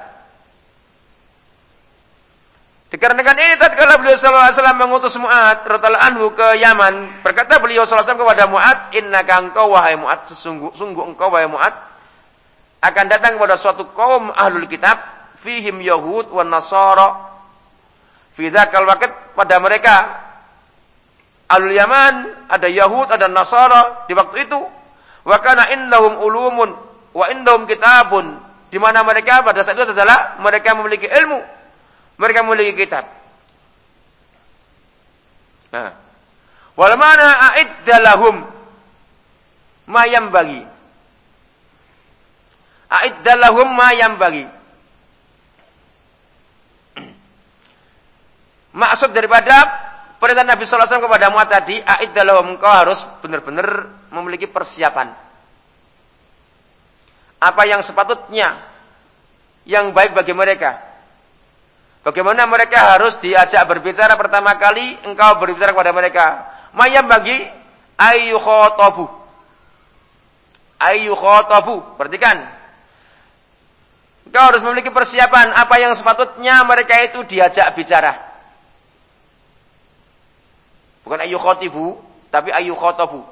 Dikarenakan ini tatkala beliau sallallahu alaihi wasallam mengutus Mu'ad radhiyallahu anhu ke Yaman, berkata beliau sallallahu alaihi wasallam kepada Mu'ad, "Innaka engkau wahai Mu'ad, sesungguh sungguh engkau wahai Mu'ad akan datang kepada suatu kaum ahlul kitab, fihim Yahud wa Nasara." Fi dzakal waqt pada mereka Alul Yaman, ada Yahud, ada Nasara di waktu itu. Wa kana indahum ulumun wa indahum kitabun. Di mana mereka pada saat itu adalah mereka memiliki ilmu. Mereka memiliki kitab. Nah. Wal mana a'idda lahum. mayam bagi. A'iddalahum mayam bagi. Maksud daripada perintah Nabi Wasallam kepada Mu'ad tadi, a'iddalahum engkau harus benar-benar memiliki persiapan. Apa yang sepatutnya yang baik bagi mereka. Bagaimana mereka harus diajak berbicara pertama kali engkau berbicara kepada mereka. Mayam bagi ayu khotobu. Ayu khotobu. Perhatikan. Engkau harus memiliki persiapan apa yang sepatutnya mereka itu diajak bicara. Bukan ayu khotibu, tapi ayu khotobu.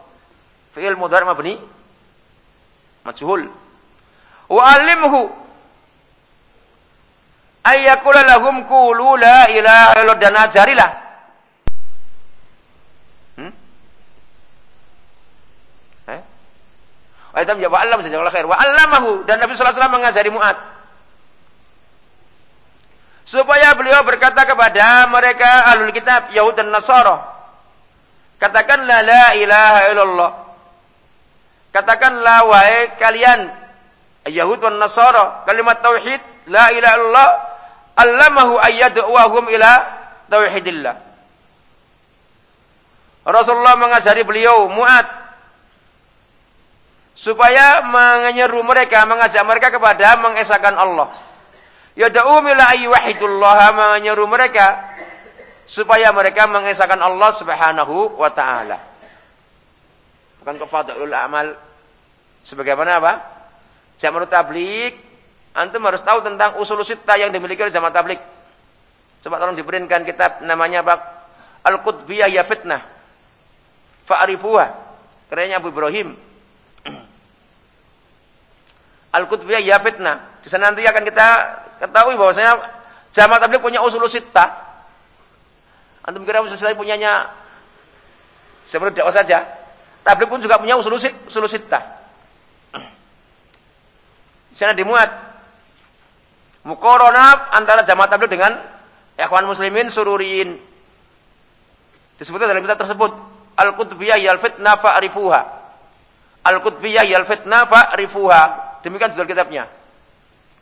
Fi'il mudhari mabni majhul. Wa alimhu ayyakula lahum qulu la ilaha illallah dan ajarilah. Hmm? Eh? Ayat ya wa alam saja khair. Wa allamahu dan Nabi sallallahu alaihi wasallam mengajari Mu'ad. Supaya beliau berkata kepada mereka alul kitab Yahud dan Nasara. Katakanlah la ilaha illallah. Katakanlah wahai kalian Yahud dan Nasara kalimat tauhid la ilaha illallah allamahu ayyad'uhum ila tauhidillah. Rasulullah mengajari beliau Mu'ad supaya menyeru mereka, mengajak mereka kepada mengesahkan Allah. Yad'u ila ayyuhidullah menyeru mereka supaya mereka mengesahkan Allah Subhanahu wa taala. Bukan kefadailul amal sebagaimana apa? Jamal tablik Antum harus tahu tentang usul sita yang dimiliki oleh jamaah tablik. Coba tolong diberikan kitab namanya apa? Al-Qutbiyah ya fitnah. Fa'rifuha. Karyanya Abu Ibrahim. Al-Qutbiyah ya fitnah. Di sana nanti akan kita ketahui bahwasanya jamaah tablik punya usul sita. Antum kira usul sita punyanya sebenarnya dakwah saja. Tablik pun juga punya usul sita. Di sana dimuat Mukorona antara jamaah tabligh dengan ikhwan muslimin sururiin. Disebutkan dalam kitab tersebut Al-Qutbiyah yal fitnah fa'rifuha. Al-Qutbiyah yal fitnah fa'rifuha. Demikian judul kitabnya.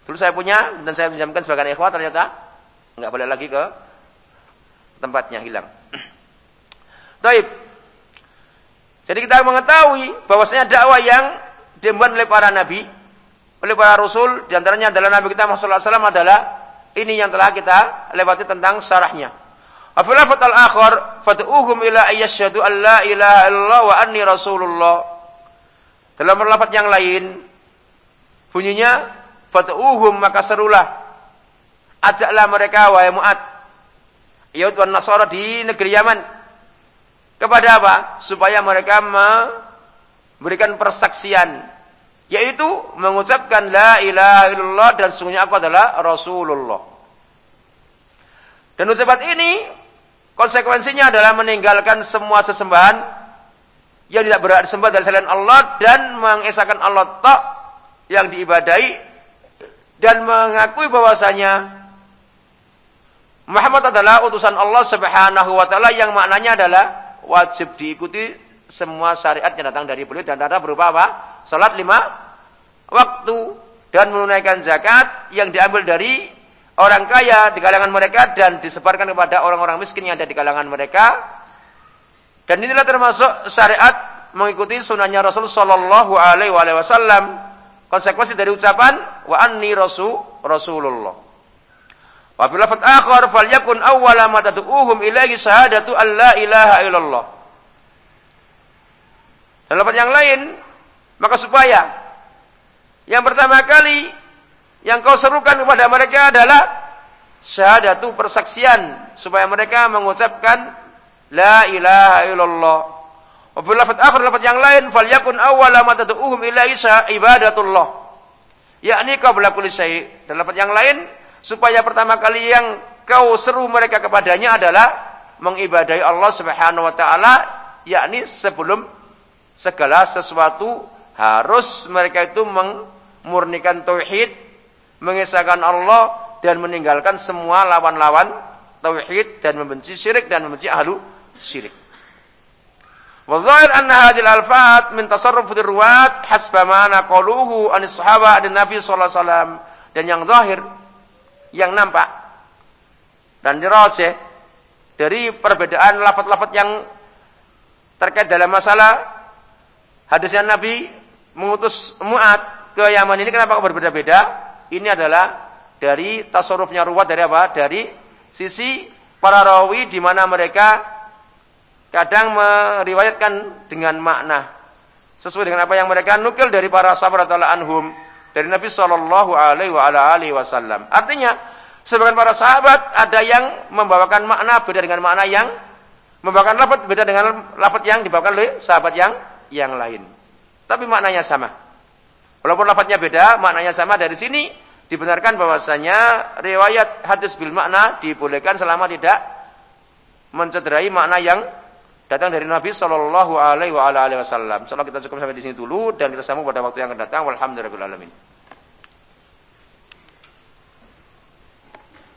Dulu saya punya dan saya pinjamkan sebagai ikhwan ternyata enggak boleh lagi ke tempatnya hilang. Taib. Jadi kita mengetahui bahwasanya dakwah yang diemban oleh para nabi oleh para rasul di antaranya adalah Nabi kita Muhammad SAW adalah ini yang telah kita lewati tentang syarahnya. Afila fatal akhir fatuhum ila ayyashhadu an la ilaha illallah wa anni rasulullah. Dalam lafaz yang lain bunyinya fatuhum maka serulah ajaklah mereka wahai Mu'ad Yahud wan Nasara di negeri Yaman kepada apa? Supaya mereka memberikan persaksian yaitu mengucapkan la ilaha illallah dan sungguhnya aku adalah Rasulullah. Dan ucapan ini konsekuensinya adalah meninggalkan semua sesembahan yang tidak berhak disembah dari selain Allah dan mengesahkan Allah tak yang diibadai dan mengakui bahwasanya Muhammad adalah utusan Allah Subhanahu wa taala yang maknanya adalah wajib diikuti semua syariat yang datang dari beliau dan ada berupa apa? Salat lima waktu dan menunaikan zakat yang diambil dari orang kaya di kalangan mereka dan disebarkan kepada orang-orang miskin yang ada di kalangan mereka. Dan inilah termasuk syariat mengikuti sunnahnya Rasul Shallallahu Alaihi Wasallam. Konsekuensi dari ucapan wa anni rasul Rasulullah. Wa fil lafaz akhar falyakun awwala ma tad'uhum ilaihi syahadatu alla ilaha illallah. Dalam yang lain, maka supaya yang pertama kali yang kau serukan kepada mereka adalah syahadatu persaksian supaya mereka mengucapkan la ilaha illallah. Wa fil lafaz akhir lafaz yang lain falyakun awwala ma tad'uhum ilaihi ibadatullah. Yakni kau kulli syai. Dan lafaz yang lain supaya pertama kali yang kau seru mereka kepadanya adalah mengibadahi Allah Subhanahu wa taala yakni sebelum segala sesuatu harus mereka itu memurnikan tauhid, mengesahkan Allah dan meninggalkan semua lawan-lawan tauhid dan membenci syirik dan membenci ahlu syirik. Wa hadhil alfat min tasarruf ruwat hasba ma naqaluhu anis sahaba dan Nabi. Dan yang zahir yang nampak dan dirajih dari perbedaan lafaz-lafaz yang terkait dalam masalah hadisnya Nabi mengutus Mu'ad ke Yaman ini kenapa kok berbeda-beda? Ini adalah dari tasarrufnya ruwat dari apa? Dari sisi para rawi di mana mereka kadang meriwayatkan dengan makna sesuai dengan apa yang mereka nukil dari para sahabat radhiyallahu anhum dari Nabi Shallallahu alaihi wasallam. Artinya sebagian para sahabat ada yang membawakan makna beda dengan makna yang membawakan lafaz beda dengan lafaz yang dibawakan oleh sahabat yang yang lain. Tapi maknanya sama. Walaupun lafaznya beda, maknanya sama dari sini dibenarkan bahwasanya riwayat hadis bil makna dibolehkan selama tidak mencederai makna yang datang dari Nabi Shallallahu Alaihi Wasallam. Insyaallah kita cukup sampai di sini dulu dan kita sambung pada waktu yang akan datang. Walhamdulillahirobbilalamin.